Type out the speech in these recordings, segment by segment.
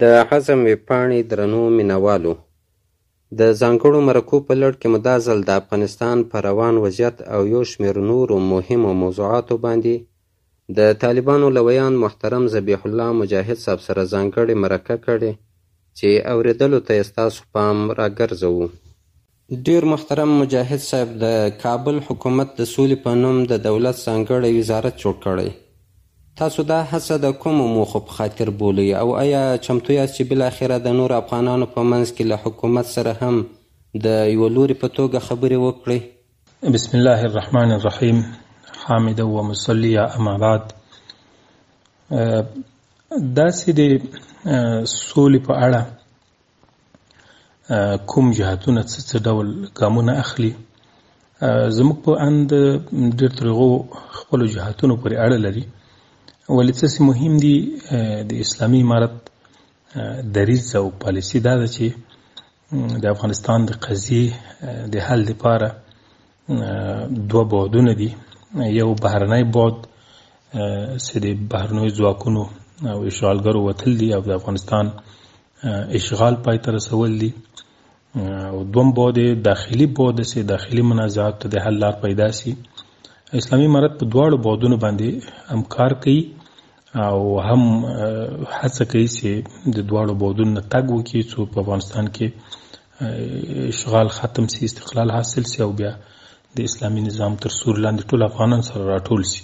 د عزم وېبپاڼې درنو مینوالو! د ځانګړو مرکو په لړ کې مو دا ځل د افغانستان پر روان وضعیت او یو شمېر نورو مهمو موضوعاتو باندې د طالبانو له ویاند محترم ذبیح الله مجاهد صاحب سره ځانګړې مرکه کړې چې اورېدلو ته یې ستاسو پام راګرځوو. ډیر محترم مجاهد صاحب د کابل حکومت د سولې په نوم د دولت ځانګړی وزارت جوړ کړی تاسو دا هڅه د کومو موخو په خاطر بولئ او ایا چمتو یاست چې بالاخره د نورو افغانانو په منځ کې له حکومت سره هم د یوه لوري په توګه خبرې وکړئ؟ بسم الله الرحمن الرحیم حامد و مصلی اما بعد داسې د سولې په اړه کوم جهاتونه څه څه ډول ګامونه اخلي زموږ په اند ډېر تر هغو خپلو جهاتونو پورې اړه لري ولې څه مهم دي د اسلامي امارت دریځ او پالیسي دا ده چې د افغانستان د قضیې د حل لپاره دوه بعدونه دي یو بهرنی بعد چې د بهرنیو ځواکونو او اشغالګرو وتل دي او د افغانستان اشغال پای ته رسول دي او دوم بعد داخلي بعد چې داخلي منازعات ته د حل لار پیدا شي اسلامي امارت په دواړو بعدونو باندې همکار کوي او هم هڅه کوي چې د دواړو بودونو نه تګ وکړي څو په افغانستان کې اشغال ختم سي استقلال حاصل سي او بیا د اسلامي نظام تر سور لاندې ټول افغانان سره راټول سي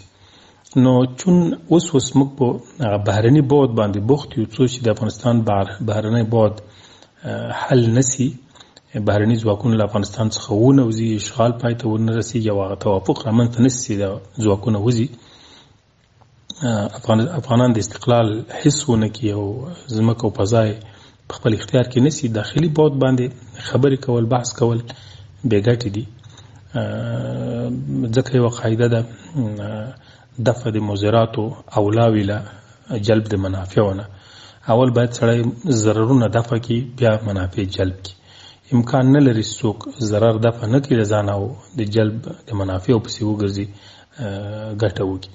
نو چون اوس اوس موږ په بهرني بود باندې بوخت یو څو چې د افغانستان بهرنی بود حل نسی بهرني ځواکونه له افغانستان څخه ونوځي اشغال پای ته ونه رسیږي او هغه توافق رامنځته نسی چې دا ځواکونه وځي افغانان د استقلال حس ونه کی او زمکه او پزای په خپل اختیار کې نسی داخلي بود باندې خبرې کول بحث کول بیګټ دي ځکه یو قاعده ده دفع د مزرات او اولاوی له جلب د منافعونه اول باید سړی ضررونه دفع کی بیا منافع جلب کی امکان نه لري څوک ضرر دفع نه کړي ځان او د جلب د منافع په سی وګرځي ګټه وکړي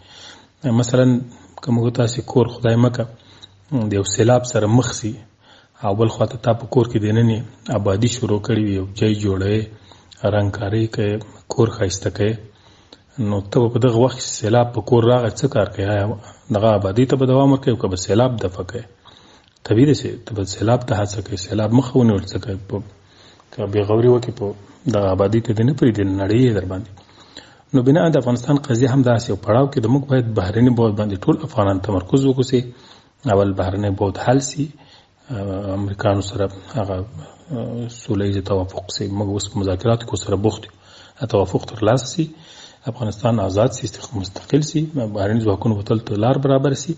مثلا که موږ تاسو کور خدای مکه د یو سیلاب سره مخ سي او بل خواته تا په کور کې دننې آبادی شروع کړي وي او جای جوړې رنگکاری کې کور خایسته کې نو ته په دغه وخت سیلاب په کور راغی څه کار کوي دغه آبادی ته به دوام ورکوي که به سیلاب دفع کوي ته ویدې سې ته به سیلاب ته هڅه کوي سیلاب مخه ونیول څه کوي په که بې غوري وکړي په دغه آبادي ته دې نه پرېږدي نړۍ یې در باندې نو بنا د افغانستان قضیه هم داسې یو پړاو کې د موږ باید بهرني بود باندې ټول افغانان تمرکز وکړو چې اول بهرنی بود حل سي امریکانو سره هغه سوله ییز توافق سي موږ اوس مذاکرات کو سره بوخت یو توافق تر لاسه سي افغانستان آزاد سي مستقل سي بهرني ځواکونه وتل ته لار برابر سي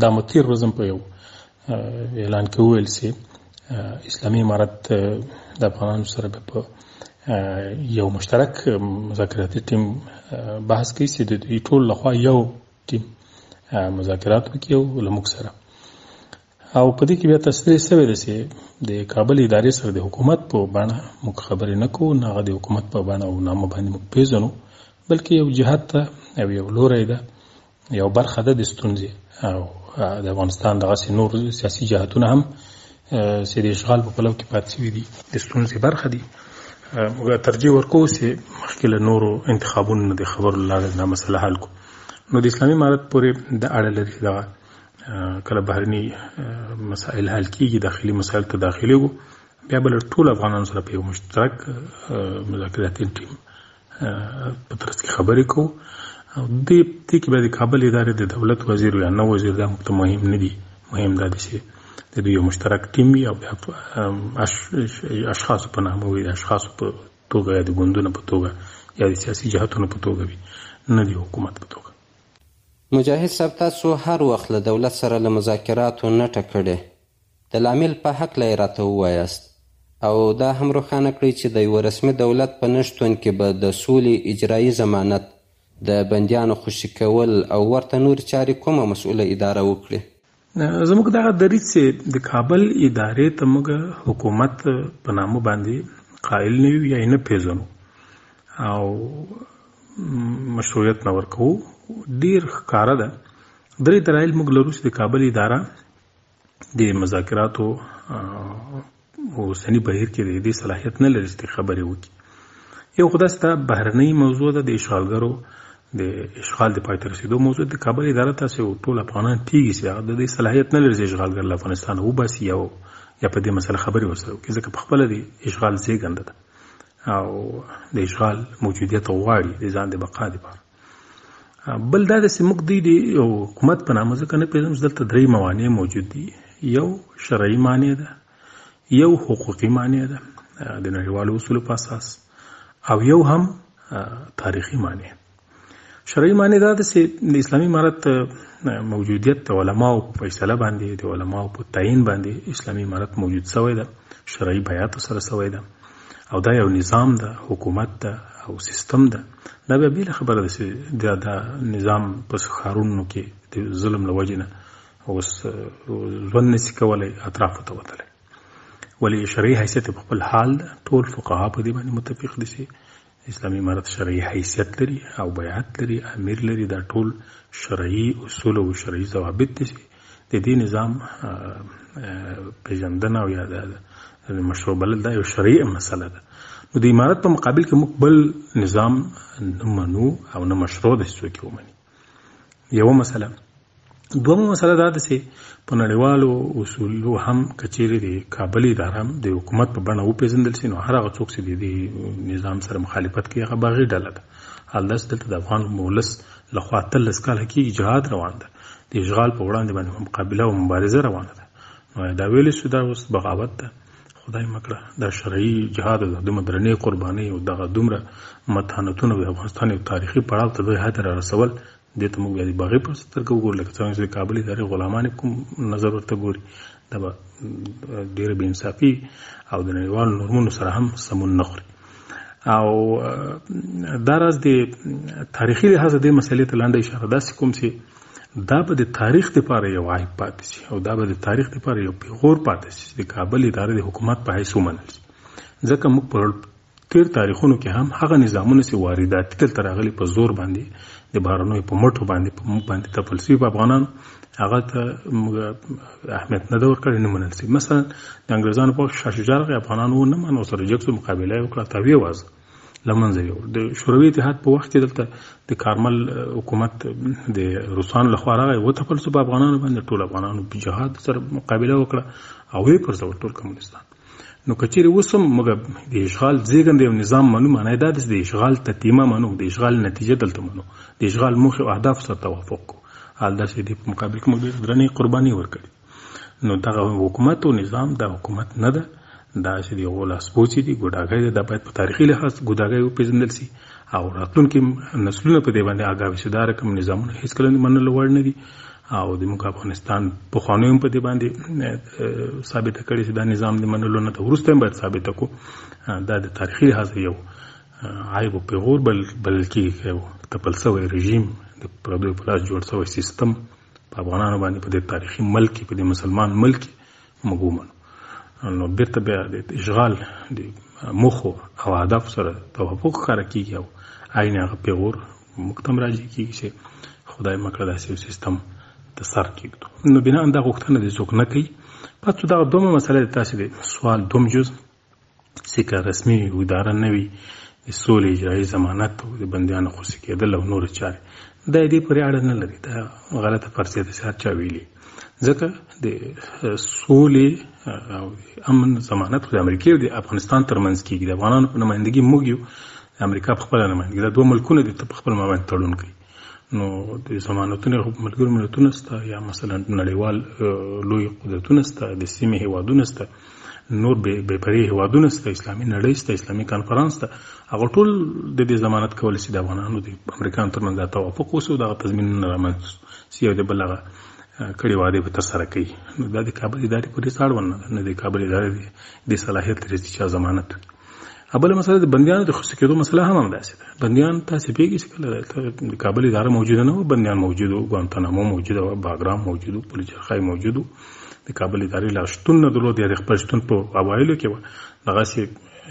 دا مو تیر ورځم په یو اعلان کې وویل سي اسلامي امارت د افغانانو سره په یو مشترک مذاکراتي ټیم بحث کوي چې د دوی ټول لخوا یو ټیم مذاکرات وکړي او له موږ سره او په دې کې بیا تصریح شوې ده چې د کابل ادارې سره د حکومت په بڼه موږ خبرې نه کوو نه هغه د حکومت په بڼه او نامه باندې موږ پیژنو بلکې یو جهاد ته او یو لوری ده یو برخه ده د ستونزې او د افغانستان دغسې نور سیاسي جهتونه هم چې د اشغال په پلو کې پاتې شوي دي د ستونزې برخه دي موږ ترجیح ورکو چې مخکې له نورو انتخابونو نه د خبرو له لارې دا مسله حل کړو نو د اسلامي امارت پورې د اړه لري چې دغه کله بهرني مسایل حل کیږي داخلي مسایل ته داخلي وو بیا به له ټولو افغانانو سره په یو مشترک مذاکراتي ټیم په ترڅ کې خبرې کوو او دې دې کې به د کابل ادارې د دولت وزیر یا نه وزیر دا موږ ته مهم نه دي مهم دا دي چې د دوی یو مشترک ټیم وي او اشخاصو په نامه وي اشخاصو په توګه یا د ګوندونو په توګه یا د سیاسي جهتونو په توګه وي نه د حکومت په توګه مجاهد صاحب تاسو هر وخت له دولت سره له مذاکراتو نټه کړې د لامل په هکله یې راته ووایاست او دا هم روښانه کړئ چې د یوه رسمي دولت په نه شتون کې به د سولې اجرایي ضمانت، د بندیانو خوشي کول او ورته نورې چارې کومه مسؤله اداره وکړي؟ زموږ دغه دریځ چې د کابل ادارې ته موږ حکومت په نامه باندې قایل نه یو یا یې نه پېژنو او مشروعیت نه ورکوو، ډېر ښکاره ده. درې دلایل موږ لرو چې د کابل اداره د مذاکراتو اوسنی بهیر کې د دې صلاحیت نه لري چې خبرې وکړي یو خدای ستا بهرنۍ موضوع ده د اشغالګرو د اشغال د پای ته رسیدو موضوع د کابل اداره تاسو ټول افغانان تیږي چې د دې صلاحیت نه لري چې اشغالګر له افغانستان وباسي یو یا په دې مسله خبرې وسره کې ځکه په خپل دی اشغال زیږنده ده او د اشغال موجودیت غواړي د ځان د بقا لپاره بل دا چې موږ دی دی یو حکومت په نامه ځکه نه پیژنم چې دلته درې موانع موجود دي یو شرعي معنی ده یو حقوقي معنی ده د نړیوالو اصولو په اساس او یو هم تاریخي معنی شرعي معنی دا ده چې د اسلامي امارت موجودیت د علماو په فیصله باندې د علماو په تعین باندې اسلامي امارت موجود شوی ده شرعي بیات سره شوی ده او دا یو نظام ده حکومت ده او سیستم ده دا بیا بیله خبره ده چې دا دا نظام په ښارونو کې د ظلم له وجې نه اوس ژوند نسی کولی اطرافو ته وتلی ولې شرعي حیثیت په خپل حال ده ټول فقها په دې باندې متفق دي چې اسلامي امارت شرعي حیثیت لري او بیعت لري امیر لري دا ټول شرعي اصول او شرعي ضوابط دي چې د دې نظام پیژندنه او یا د مشروع بلل دا یو شرعي مسله ده نو د امارت په مقابل کې موږ بل نظام نه منو او نه مشروع دی څوک ومني یو مسله دومره مسله دا ده چې په نړیوالو اصولو هم کچېرې د کابل اداره د حکومت په بڼه وپېژندل شي نو هر هغه څوک چې د دې نظام سره مخالفت کوي هغه باغي ډله ده حالدا چې دلته د افغان مولس لخوا اتلس کاله کېږي جهاد روان ده د اشغال په وړاندې باندې مقابله او مبارزه روانه ده نو دا ویلی شو دا اوس بغاوت ده خدای مه کړه دا شرعي جهاد او دا دومره درنې قربانۍ او دغه دومره متانتونه د افغانستان یو تاریخي پړاو ته لوی حد را رسول دې ته موږ بیا د باغې په سترګه وګورو لکه څنګه چې د کابل ادارې غلامان کوم نظر ورته ګوري دا به ډېره بې انصافي او د نړیوالو نورمونو سره هم سمون نه خوري او دا راز د تاریخي لحاظه دې مسلې ته لنډه اشاره داسې کوم چې دا به د تاریخ لپاره یو عیب پاتې شي او دا به د تاریخ لپاره یو پیغور پاتې شي چې د کابل اداره د حکومت په حیث ومنل شي ځکه موږ په تیر تاریخونو کې هم هغه نظامونه چې وارداتي دلته راغلي په زور باندې د بهرنیو په مټو باندې په موږ باندې تپل شوي په افغانانو هغه ته موږ اهمیت نه دور کړی نه منل شي مثلا د انګریزانو په شاه شجاع افغانانو نه منو سره جګ مقابله وکړه تاوی وازه لمنځه یو د شوروي اتحاد په وخت کې دلته د کارمل حکومت د روسانو لخوا راغی و تپل سو په افغانانو باندې ټول افغانانو په جهاد سره مقابله وکړه او یې پر ځول ټول کمونستان نو کچېرې اوس هم موږ د اشغال زیږنده یو نظام منو معنی دا ده چې د اشغال تتیمه منو د اشغال نتیجه دلته منو د اشغال موخې او اهداف سره توافق کو حال دا چې د مقابل کې موږ ډېر درنې قرباني ورکړي نو دغه حکومت او نظام دا حکومت نه ده دا چې دی غول اسبوچی دی ګډاګی دی دا باید په تاریخي لحاظ ګډاګی او پیژندل شي او راتلونکي نسلونه په دې باندې آګاوي چې دا رقم نظامونه هیڅ کله منل وړ نه دي او د موږ افغانستان په خوانو هم په دې باندې ثابت کړي چې دا نظام د منلو نه ته ورسته باید ثابت کو دا د تاریخي لحاظ یو عیب او پیغور بل بلکې یو تپل سوی رژیم د پردو په لاس جوړ سوی سیستم په افغانانو باندې په دې تاریخي ملک کې په دې مسلمان ملک کې موږ ومنو نو بیرته بیا د اشغال د موخو او هدف سره توافق ښکاره کیږي او عین هغه پیغور موږ ته هم راجع کیږي چې خدای مه کړه داسې یو سیستم ته سر کیږدو نو بنا دا غوښتنه دې څوک نه کوي پس دا دومه مسله ده تاسو دې سوال دوم جز ځکه رسمي اداره نه وي د سولې اجرایي ضمانت او د بندیانو خوشې کېدل او نورې چارې دا یې دې پورې اړه نه لري دا غلطه فرضیه ده چې هر چا ویلي ځکه د سولې او امن ضمانت د امریکې او د افغانستان ترمنځ کېږي د افغانانو په نمایندګي موږ یو د امریکا په خپله نمایندګي دا دوه ملکونه دي ته په خپل مابین تړون کوي نو د ضمانتونه خو ملګرو ملتونه سته یا مثلا نړیوال لوی قدرتونه سته د سیمې هیوادونه سته نور به به پرې هیوادونه سته اسلامي نړۍ سته اسلامي کانفرنس ته هغه ټول د دې ضمانت کول سي د افغانانو د امریکایانو ترمنځ دا توافق وسو دا تضمین نه رامنځ سي او د بلغه کړي واده به تر سره کوي نو دا د کابل ادارې پورې څاړونه نه د کابل ادارې د صلاحیت لري چې ضمانت وي بله مسله د بندیانو د خصوصي کېدو مسله هم همداسې ده بندیان تاسې پوهېږئ چې کله د کابل اداره موجوده نه وه بندیان موجود وو ګوانتانامو موجوده وه باګرام موجود و پولي چرخای موجود و د کابل ادارې لا شتون نه درلود یا د خپل شتون په اوایلو کې وه دغسې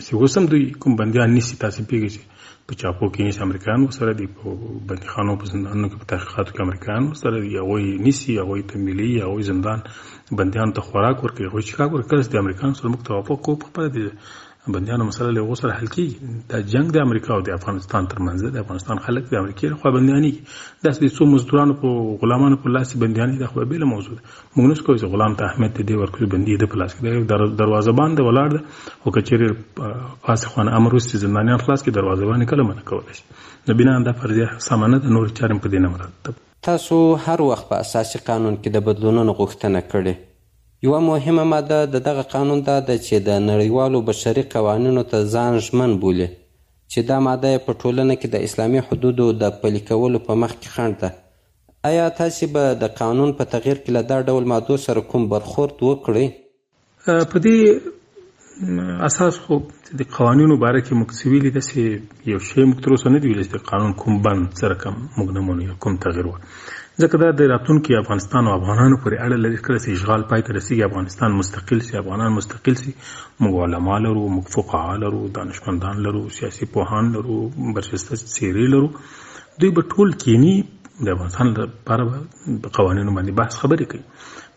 چې اوس هم دوی کوم بندیان نیسي تاسې پوهېږئ چې په چاپو کې نیسي امریکایان ورسره دي په بندیخانو په زندانونو کې په تحقیقاتو کې امریکایان ورسره دي هغوی یې نیسي هغوی ته ملي هغوی زندان بندیانو ته خوراک ورکوي هغوی چیکاک ورکوي کله چې د امریکایانو سره موږ توافق کوو په خپله د بندیانو مسله له هغو سره حل کېږي دا جنګ د امریکا او د افغانستان ترمنځ دی د افغانستان خلک د امریکې لخوا بندیانېږي داسې د څو مزدورانو په غلامانو په لاس بندیانې دا خو بېله موضوع ده موږ نشو کولی چې غلام ته اهمیت دې ورکړو چې بندي د پلاس کې دی دروازه باندې ولاړ ده او که چیرې فاسق خان امر وسي زندانیان خلاص کې دروازه باندې کله منه کولی شي نو بنا دا فرضیه سمه نه ده نور چارې په دې نه مرتب تاسو هر وخت په اساسي قانون کې د بدلونونو غوښتنه کړې یوه مهمه ماده د دغه قانون دا ده چې د نړیوالو بشري قوانینو ته ځان ژمن بولي چې دا ماده په ټولنه کې د اسلامي حدودو د پلي کولو په مخ کې خنډ ده ایا تاسې به د قانون په تغیر کې له دا ډول مادو سره کوم برخورد وکړئ؟ په دې اساس خو د قوانینو باره کې موږ څه ویلي داسې یو شی موږ تر اوسه نه دی ویلی چې د قانون کوم بند څه رقم موږ نه منو یا کوم تغیر و ځکه دا د راتلونکي افغانستان او افغانانو پورې اړه لري کله چې اشغال پای ته رسیږي افغانستان مستقل شي افغانان مستقل شي موږ علما لرو موږ فقها لرو دانشمندان لرو سیاسي پوهان لرو برجسته څېرې لرو دوی به ټول کینی د افغانستان لپاره په قوانینو باندې بحث خبرې کوي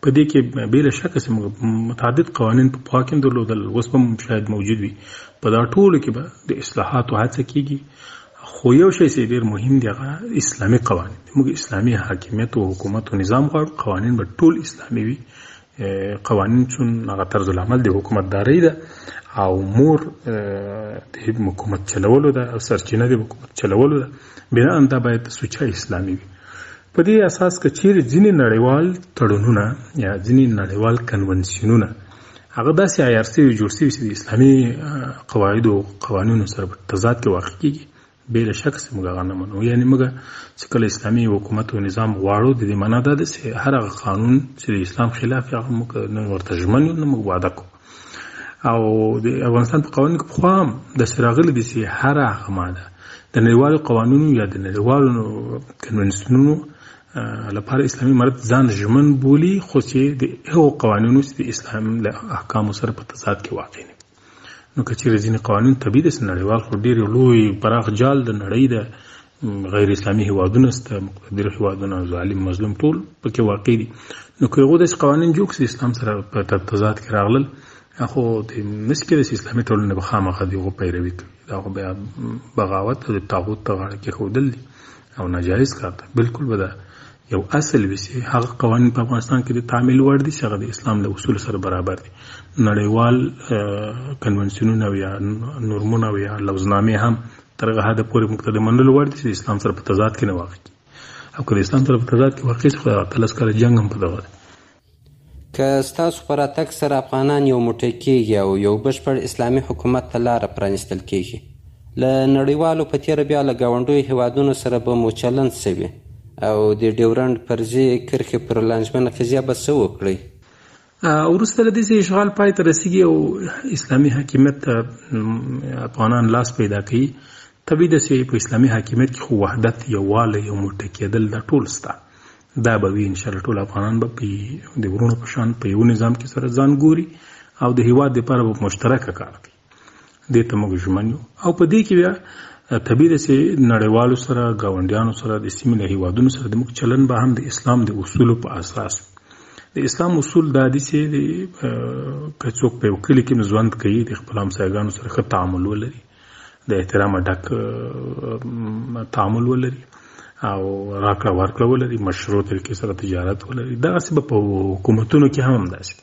په دې کې بې له شکه چې موږ متعدد قوانین په پخوا کې درلودل اوس به شاید موجود وي په دا ټولو کې به د اصلاحاتو هڅه کیږي خو یو شی چې ډیر مهم دی هغه اسلامي قوانین موږ اسلامي حاکمیت او حکومت او نظام غواړو قوانین به ټول اسلامي وي قوانین چون هغه طرز العمل د حکومت داري ده او مور د حکومت چلولو ده او سرچینه د حکومت چلولو ده بنا دا باید سوچه اسلامي وي په دې اساس که چیرې ځینې نړیوال تړونونه یا ځینې نړیوال کنونسیونونه هغه داسې عیار سوي جوړ سوي چې د اسلامي قواعدو قوانینو سره په تضاد کې واقع کیږي بې له شک چې موږ هغه نه منو یعنې موږ چې کله اسلامي حکومت او نظام غواړو د دې معنا دا ده چې هر هغه قانون چې د اسلام خلاف هغه موږ نه ورته ژمن یو نه موږ وعده کوو او د افغانستان په قوانینو کې پخوا هم داسې راغلي دي چې هر هغه ماده د نړیوالو قوانینو یا د نړیوالو کنونسیونونو لپاره اسلامي امارت ځان ژمن بولي خو چې د هغو قوانینو چې د اسلام له احکامو سره په تضاد کې واقع نه نو که چیرې ځینې قوانین طبیعي دي چې نړیوال خو ډېر یو لوی پراخ جال د نړۍ ده غیر اسلامي هیوادونه شته مقتدر هیوادونه ظالم مظلوم ټول پکې واقع دي نو که هغوی داسې قوانین جوړ کړي اسلام سره په تضاد کې راغلل خو نشي کېدای چې اسلامي ټولنه به خامخا د هغو پیروي کوي دا خو بیا بغاوت او د طاغوت ته غاړه کېښودل دي او ناجایز کار ده بالکل به دا یو اصل وي چې هغه قوانین په افغانستان کې د تعمیل وړ دي چې هغه د اسلام له اصول سره برابر دي نړیوال کنونسیونونه او یا نورمونه او یا لوزنامې هم تر هغه حد پورې موږ ته د منلو وړ دي چې د اسلام سره په تضاد کې نه واقع کیږي او که د اسلام سره په تضاد کې واقع شي خو هغه تلس کاله جنګ هم په دغه دی که ستاسو په راتګ سره افغانان یو موټی کېږي او یو بشپړ اسلامي حکومت ته لاره پرانیستل کېږي، له نړیوالو په تېره بیا له ګاونډیو هېوادونو سره به مو چلند څه وي او د ډیورنډ فرضي کرښې پر لانجمنه قضیه به څه وکړئ؟ وروسته له دې چې اشغال پای ته رسیږي او اسلامي حاکمیت ته افغانان لاس پیدا کوي، طبیعي ده چې په اسلامي حاکمیت کې خو وحدت، یووالی، یو موټی کېدل دا ټول شته. دا به وي ان شاء الله ټول افغانان به په د ورونو په شان په یو نظام کې سره ځان ګوري او د هیواد لپاره به مشترک کار کوي دې ته موږ ژمن یو او په دې کې بیا طبیعي ده چې نړیوالو سره ګاونډیانو سره د سیمې له هیوادونو سره د موږ چلن به هم د اسلام د اصولو په اساس وي د اسلام اصول دا دي چې که څوک په یو کلي کې ژوند کوي د خپل همسایګانو سره ښه تعامل ولري د احترام ډک تعامل ولري او راکړه ورکړه ولري مشروع طریقې سره تجارت ولري دا سبب په حکومتونو کې هم داسې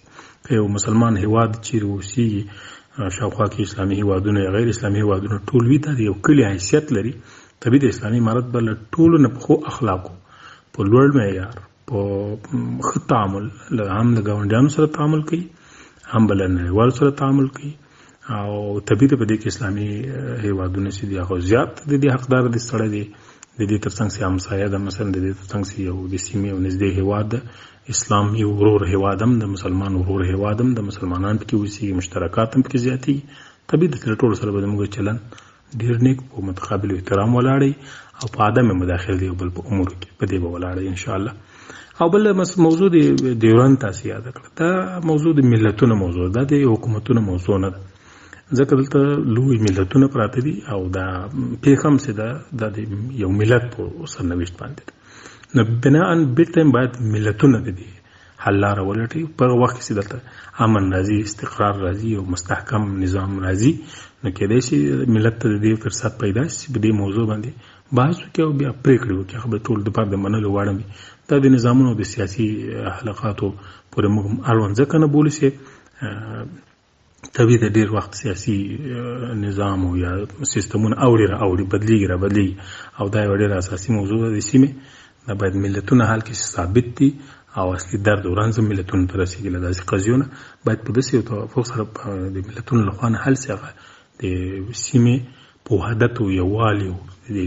که یو مسلمان هیواد چې روسي شاوخوا کې اسلامي هیوادونه غیر اسلامي هیوادونه ټول وی دا یو کلی حیثیت لري طبیعي د اسلامي امارت بل ټولو نه په خو اخلاقو په لوړ معیار په ښه تعامل هم له ګاونډیانو سره تعامل کوي هم بل نړیوال سره تعامل کوي او طبیعي په دې کې اسلامي هیوادونه چې دی هغه زیات د دې حقدار دي سړی دی د دې ترڅنګ سي همسایه د مثلا د دې ترڅنګ سي یو د سیمې او نږدې هیواد اسلام یو ورور هیوادم د مسلمان ورور هیوادم د مسلمانان پکې وسی مشترکات هم پکې زیاتی طبیعي د ټول سره به موږ چلن ډیر نیک په متقابل احترام ولاړی او په عدم مداخله دی بل په امور کې په دې به ولاړی ان شاء الله او بل موضوع دی دیورن تاسو یاد کړ دا موضوع د ملتونو موضوع ده د حکومتونو موضوع نه ده ځکه دلته لوی ملتونه پراته دي او دا پیخم سي ده د یو ملت په سرنوشت باندې نو بناء بیرته باید ملتونه دي حل لاره ولټوي په هغه وخت کې چې دلته امن راځي استقرار راځي او مستحکم نظام راځي نو کېدای شي ملت ته د دې فرصت پیدا شي په دې موضوع باندې بحث وکړي او بیا پرېکړې وکړي خو به ټول د پاره د منلو وړ وي دا د نظامونو د سیاسي حلقاتو پورې موږ اړوند ځکه نه بولی چې طبیعي ده ډېر وخت سیاسي نظام او یا سیستمونه اوړي را اوړي بدلیږي را بدلیږي او دا یو ډېر اساسي موضوع ده د سیمې دا باید ملتونه حال کې ثابت دي او اصلي درد او رنځ ملتونو ته رسېږي له داسې قضیو نه باید په داسې یو توافق سره د ملتونو لخوا نه حل سي هغه د سیمې په وحدت او یووالي او د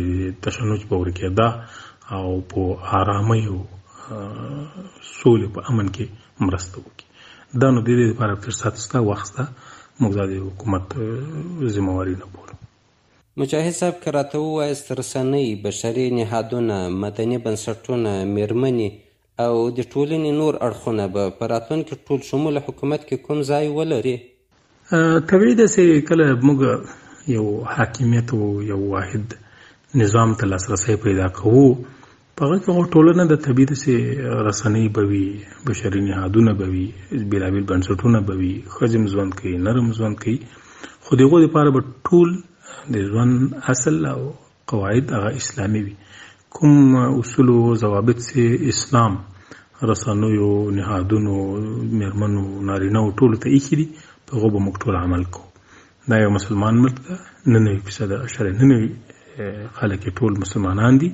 تشنج په ورکېدا او په آرامۍ او سولې په امن کې مرسته وکړي دا نو د دې لپاره فرصت شته وخت شته موږ د حکومت ذمه واري نه بولو مجاهد صاحب که راته ووایست رسنۍ بشري نهادونه مدني بنسټونه میرمنې او د ټولنې نور اړخونه به په راتلونکي ټول شموله حکومت کې کوم ځای ولري؟ طبیعي ده چې کله موږ یو حاکمیت او یو واحد نظام ته لاسرسی پیدا کوو په هغه کې هغه ټولنه د طبیعي ده چې رسنۍ به وي بشري نهادونه به وي بېلابېل بنسټونه به وي ښځې ژوند کوي نرم ژوند کوي خو د هغو لپاره به ټول د ژوند اصل او قواعد هغه اسلامي وي کوم اصول او ضوابط چې اسلام رسنیو نهادونو میرمنو نارینه او ټولو ته ایښي دي په هغو به موږ ټول عمل کوو دا یو مسلمان ملک ده نه نوي فیصده شرع نه نوي خلک ټول مسلمانان دي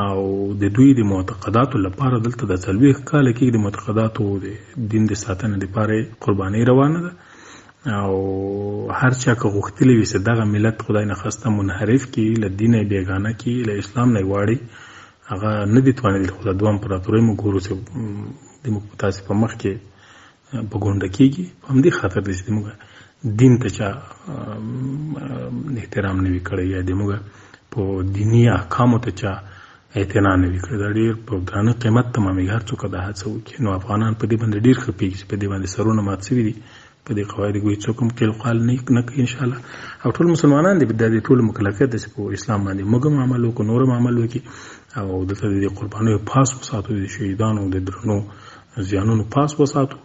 او د دوی د معتقداتو لپاره دلته د څلوېښت کاله کېږي د معتقداتو د دین د ساتنې لپاره قرباني روانه ده او هر چا که غوښتلی وي چې دغه ملت خدای نه خسته منحرف کی له دین یې بیګانه کی له اسلام نه واړي هغه نه دي توانېدل خو د دوه امپراتورۍ موږ ګورو چې د موږ په تاسې په مخ کې په ګونډه کېږي په همدې خاطر دی چې زموږ دین ته چا احترام نه وي کړی یا زموږ په دیني احکامو ته چا اعتنا نه وي کړی دا ډېر په درانه قیمت تمامېږي هر څوک دا هڅه وکړي نو افغانان په دې باندې ډېر ښه پوهېږي چې په دې باندې سرونه مات سوي دي په دې قواعد ګوي څوک هم قیل قال نه نه کوي انشاءالله او ټول مسلمانان دي د دې ټول مکلفیت دی چې په اسلام باندې موږ هم عمل وکړو نور هم عمل وکړي او دلته د قربانیو پاس وساتو د شهیدانو د درنو زیانونو پاس وساتو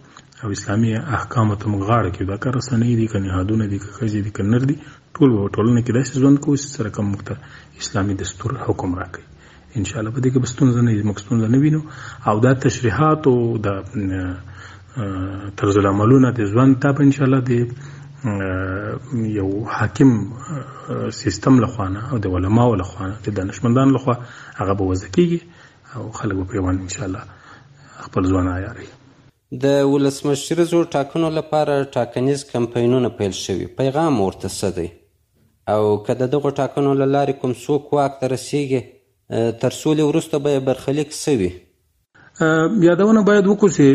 او اسلامي احکامو ته موږ غاړه کېږدو دا که رسنۍ دي که نهادونه دي که ښځې دي که نر دي ټول به ټولنه کې داسې ژوند کوو چې سره کوم موږ ته اسلامي دستور حکم راکوي ان شاء الله په دې کې به ستونزه نه وي موږ ستونزه نه وینو او دا تشریحات او د طرز العملونه د ژوند ته به ان شاء الله د یو حاکم سیستم لخوا نه او د علماو لخوا نه د دانشمندان لخوا هغه به وځکیږي او خلک به پرې وان ان شاء الله خپل ځوان عیاروي د ولسمشریزو ټاکنو لپاره ټاکنیز کمپاینونه پیل شوي پیغام ورته څه دی او که د دغو ټاکنو له لارې کوم څوک واک ته رسیږي تر سولې وروسته به یې برخلیک څه وي یادونه باید وکړو چې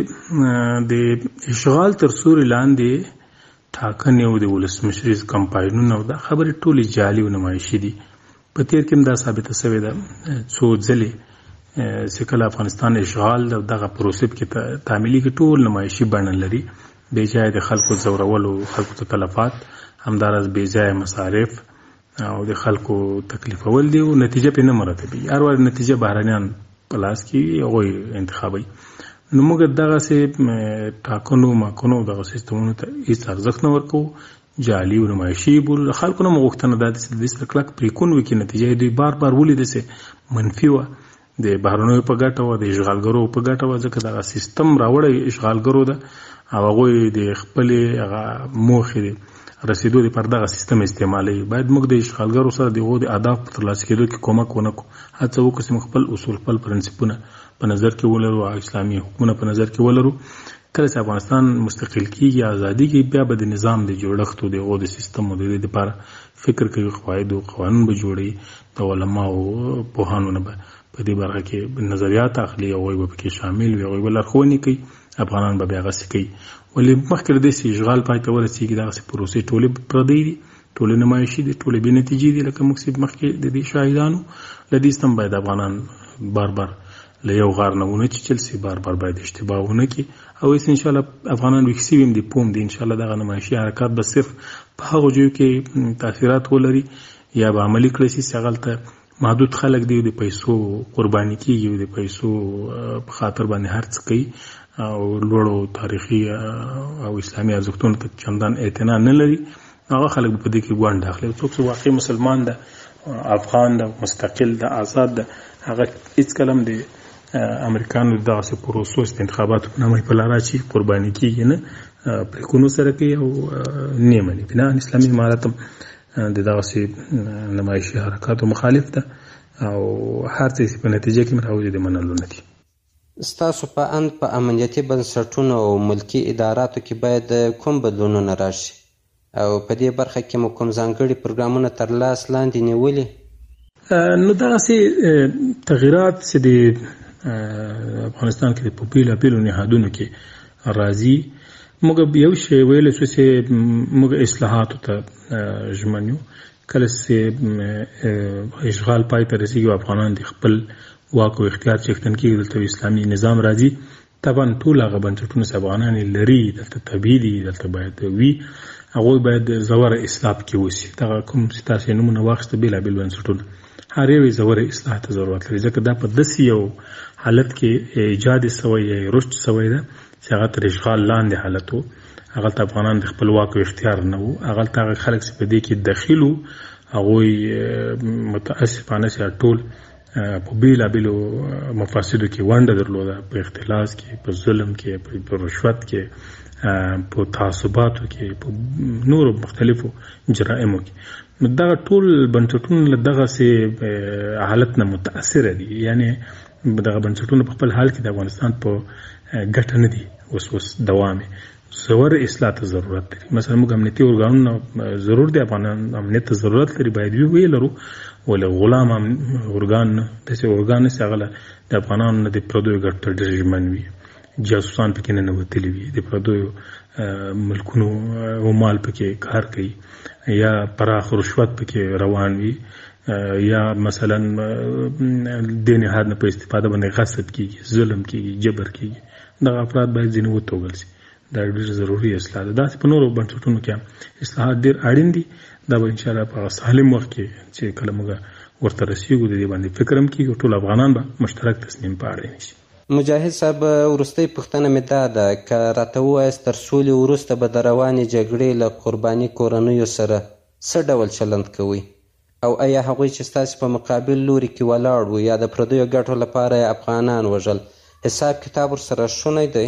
د اشغال تر سوري لاندې ټاکنې او د ولسمشریز کمپاینونه او دا خبرې ټولې جعلي او نمایشي دي په تیر کې دا ثابته سوې ده څو ځلې چې کله افغانستان اشغال د دغه پروسې کې تعمیلي کې ټول نمایشي بڼه لري بې ځای د خلکو ځورولو خلکو ته تلفات همدارس بې ځای مصارف او د خلکو تکلیفول دی او نتیجه پې نه مرتبي هر وخت نتیجه بهرنیان په لاس کې هغوی انتخابوي نو موږ دغسې ټاکنو ماکنو دغه سیستمونو ته هیڅ ارزښت نه ورکوو جعلي او نمایشي بولو له خلکو نه مو غوښتنه دا ده چې د دې سره کلک پرېکون وکړي نتیجه یې دوی بار بار ولیده چې منفي وه د بهرنیو په ګټه وه د اشغالګرو په ګټه وه ځکه دغه سیستم راوړی اشغالګرو ده او هغوی د خپلې هغه موخې دی رسیدو دی پر دغه سیستم استعمالي باید موږ د اشغالګرو سره د هغو د اهداف په ترلاسه کېدو کې کومک ونه کړو هڅه وکړو چې موږ خپل اصول خپل پرنسیپونه په نظر کې ولرو او اسلامي حکومونه په نظر کې ولرو کله چې افغانستان مستقل کیږي ازادي کې بیا به د نظام د جوړښت او د غو د سیستم او د دې لپاره فکر کوي قواعد او قوانین به جوړي د علماو پوهانو نه به په دې برخه کې نظریات اخلي او هغوی به پکې شامل وي هغوی به لارښوونې کوي افغانان به بیا هغسې کوي ولې مخکې له دې چې اشغال پای ته ورسېږي دغسې پروسې ټولې پردۍ دي ټولې نمایشي دي ټولې بې نتیجې دي لکه موږ چې مخکې د دې شاهدانو له دې ستم باید افغانان بار بار له یو غار نه ونه چیچل سي بار بار باید اشتباه ونه کړي او هیڅ ان شاء الله افغانان ویښ سوي هم دي پوه هم دي ان شاء الله دغه نمایشي حرکات به صرف په هغو ځایو کې تاثیرات ولري یا به عملي کړی سي چې هغلته محدود خلک دي د پیسو قرباني کیږي د پیسو په خاطر باندې هر څه کوي او لوړو تاریخي او اسلامي ارزښتونو ته چندان اعتنا نه لري هغه خلک په دې کې ګوند اخلي څوک چې واقعي مسلمان ده افغان ده مستقل ده آزاد ده هغه هیڅ کلم دی امریکانو دغه سه پروسو چې انتخابات په نامه په لارا چې قرباني کیږي نه پر کونو سره کوي او نیمه نه بنا اسلامي امارات د دغه سه نمایشي حرکتو مخالف ده او هر څه په نتیجه کې مراوځي د منلو نه دي ستاسو په اند په امنیتي بنسټونو او ملکي اداراتو کې باید کوم بدلونونه راشي او په دې برخه کې مو کوم ځانګړي پروګرامونه تر لاس لاندې نیولي؟ نو دغسې تغیرات چې د افغانستان کې په بېلابېلو نهادونو کې راځي موږ یو شی ویلی شو چې موږ اصلاحاتو ته ژمن یو کله چې اشغال پای ته رسیږي افغانان د خپل واک او اختیار چښتن کیږي دلته اسلامي نظام راځي طبعا ټول هغه بنسټونه چې افغانان لري دلته طبیعي دي دلته باید وي هغوی باید زوره اصلاح کې وسی دغه کوم چې تاسو نمونه واخیسته بېلابېل بنسټونه هر یو یې زوره اصلاح ته ضرورت لري ځکه دا په داسې یو حالت کې ایجاد سوی یا رشد سوی ده چې هغه تر اشغال لاندې حالت و هغلته افغانان د خپل واک او اختیار نه وو هغلته هغه خلک چې په دې کې دخیل وو هغوی متاسفانه چې ټول په بیلابیلو مفاسدو کې ونډه درلوده په اختلاس کې په ظلم کې په رشوت کې په تعصباتو کې په نورو مختلفو جرائمو کې نو دغه ټول بنسټونه له دغه سي حالت نه متاثر دي یعنی دغه بنسټونه په خپل حال کې د افغانستان په ګټه نه دي اوس اوس دوام زور اصلاح ته ضرورت لري مثلا موږ امنیتي ارګانونه ضرور دي افغانان امنیت ته ضرورت لري باید وی وی لرو ول غلام ارګان د سه ارګان سه غله د افغانانو نه د پردوی ګټ ته ډېر ژمن وي جاسوسان پکې نه وتلی وي د پردوی ملکونو او مال پکې کار کوي یا پراخ رشوت پکې روان وي یا مثلا د نهاد نه په استفاده باندې غصب کیږي ظلم کیږي جبر کیږي دا افراد باید ځینې وتوګل شي دا ډېر ضروري اصلاح ده داسې په نورو بنسټونو کې اصلاحات ډېر اړین دي دا به ان شاء الله په سالم وخت کې چې کله موږ ورته رسیږو د دې باندې فکر هم کیږي ټول افغانان به مشترک تصمیم په اړه نشي مجاهد صاحب وروستۍ پوښتنه مې دا ده که راته ووایاست تر سولې وروسته به د روانې جګړې له قرباني کورنیو سره څه ډول چلند کوئ؟ او ایا هغوی چې ستاسې په مقابل لوري کې ولاړ وو یا د پردیو ګټو لپاره یې افغانان وژل، حساب کتاب ورسره شونی دی؟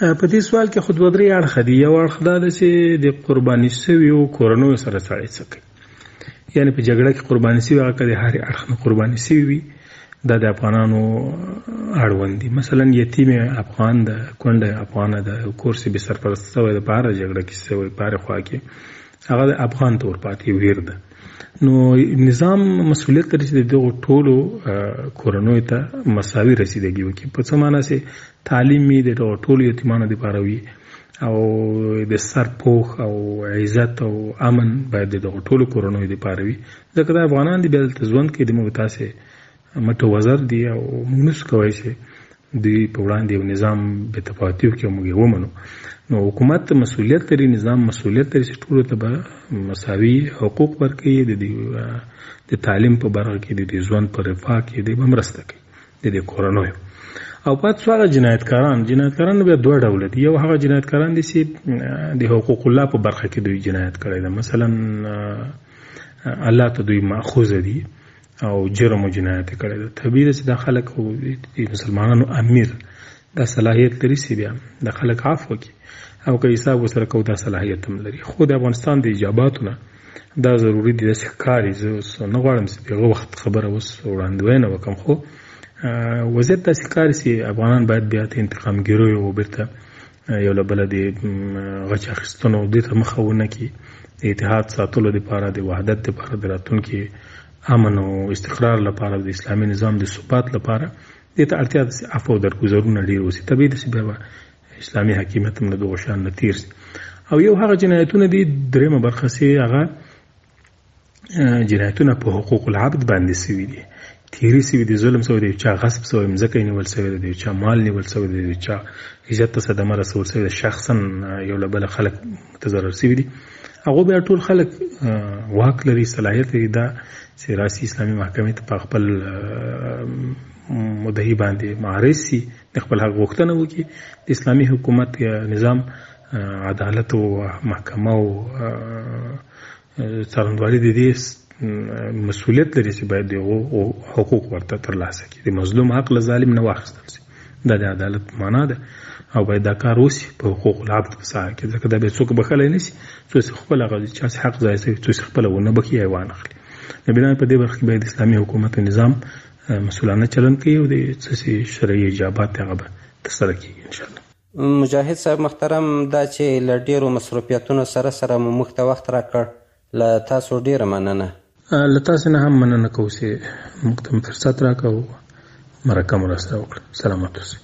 په دې سوال کې خو دوه درې اړخه دي، یو اړخ دا دی چې د قرباني شویو کورنیو سره سړی څه کوي؟ یعنې په جګړه کې قرباني شوي هغه که د هر اړخ نه قرباني شوي وي، دا د افغانانو اړوند دي. مثلا یتیم افغان ده، کونډه افغانه ده، کور چې بې سرپرسته شوی ده، په هره جګړه کې شوی، په هرې خوا کې هغه د افغان تور پاتې ویر ده نو نظام مسولیت لري چې د دغو ټولو کورنوي ته مساوي رسیدګي وکړي په څه معنی سي تعلیمي د ټولو یتیمانو لپاره وي او د سر پوخ او عزت او امن باید د ټولو کورنوي لپاره وي ځکه دا افغانان دي بیا دلته ژوند کوي د موږ تاسو متوزر دي او موږ نسو کوای چې دوی په وړاندې یو نظام به تفاوتي وکړي او موږ یې ومنو نو حکومت مسولیت لري نظام مسولیت لري چې ټولو ته به مساوي حقوق ورکړي د دې د تعلیم په برخه کې د دې ژوند په رفاه کې د بمرسته کوي د دې کورنوي او پات سو هغه جنایتکاران جنایتکاران به دوه ډول دي یو هغه جنایتکاران دي چې د حقوق الله په برخه کې دوی جنایت کړی دا مثلا الله ته دوی ماخوذ دي او جرم او جنایت کړی دی طبیعي ده چې دا خلک خو د مسلمانانو امیر دا صلاحیت لري چې بیا د خلک عفو کړي او که حساب ورسره کوو دا صلاحیت هم لري خو د افغانستان د ایجاباتو نه دا ضروري دي داسې ښکاري زه اوس نه غواړم چې دغه وخت خبره اوس وړاندوینه وکړم خو وضعیت داسې ښکاري چې افغانان باید بیا ته انتقامګیرو او بیرته یو له بله د غچ اخیستنو دې ته مخه ونه کړي، د اتحاد ساتلو لپاره، د وحدت لپاره، د راتلونکي امن او استقرار لپاره او د اسلامي نظام د ثبات لپاره دې ته اړتیا ده چې عفو او درګذرونه ډېر وسي. طبیعي ده چې بیا به اسلامي حاکمیت هم له دغو شیانو نه تېر سي. او یو هغه جنایتونه دي، درېیمه برخه، چې هغه جنایتونه په حقوق العبد باندې سوي دي تیری سوي دي ظلم سوی دی چا غصب سوی مځکه نیول سوی دی چا مال نیول سوی دی چا عزت ته صدمه رسول سوی دی شخصا یو له بله خلک متضرر سوي دي هغه بیا ټول خلک واک لري صلاحیت لري دا چې راسي اسلامي محکمې ته په خپل مدهي باندې معارض سي د خپل حق غوښتنه وکړي د اسلامي حکومت یا نظام عدالت او محکمه او څارندوالي د دې مسولیت لري چې باید دغه حقوق ورته ترلاسه کړي د مظلوم حق له ظالم نه واخیستل شي دا د عدالت معنا ده او باید دا کار وسی په حقوق العبد په ساحه کې ځکه دا به څوک بخلای نشي څو خپل هغه چې حق ځای سي څو خپل ونه بخي ایوان اخلي نو بنا په دې برخه کې باید اسلامي حکومت او نظام مسولانه چلن کوي او د شرعي اجابات هغه به تسره کیږي ان شاء الله مجاهد صاحب محترم دا چې له ډېرو مصروفیتونو سره سره مو موږ ته وخت راکړ له تاسو ډېره مننه. له تاسې نه هم مننه کوو چې موږ ته مو فرصت راکړ او مرکه مو راسره وکړه. سلامت اوسئ.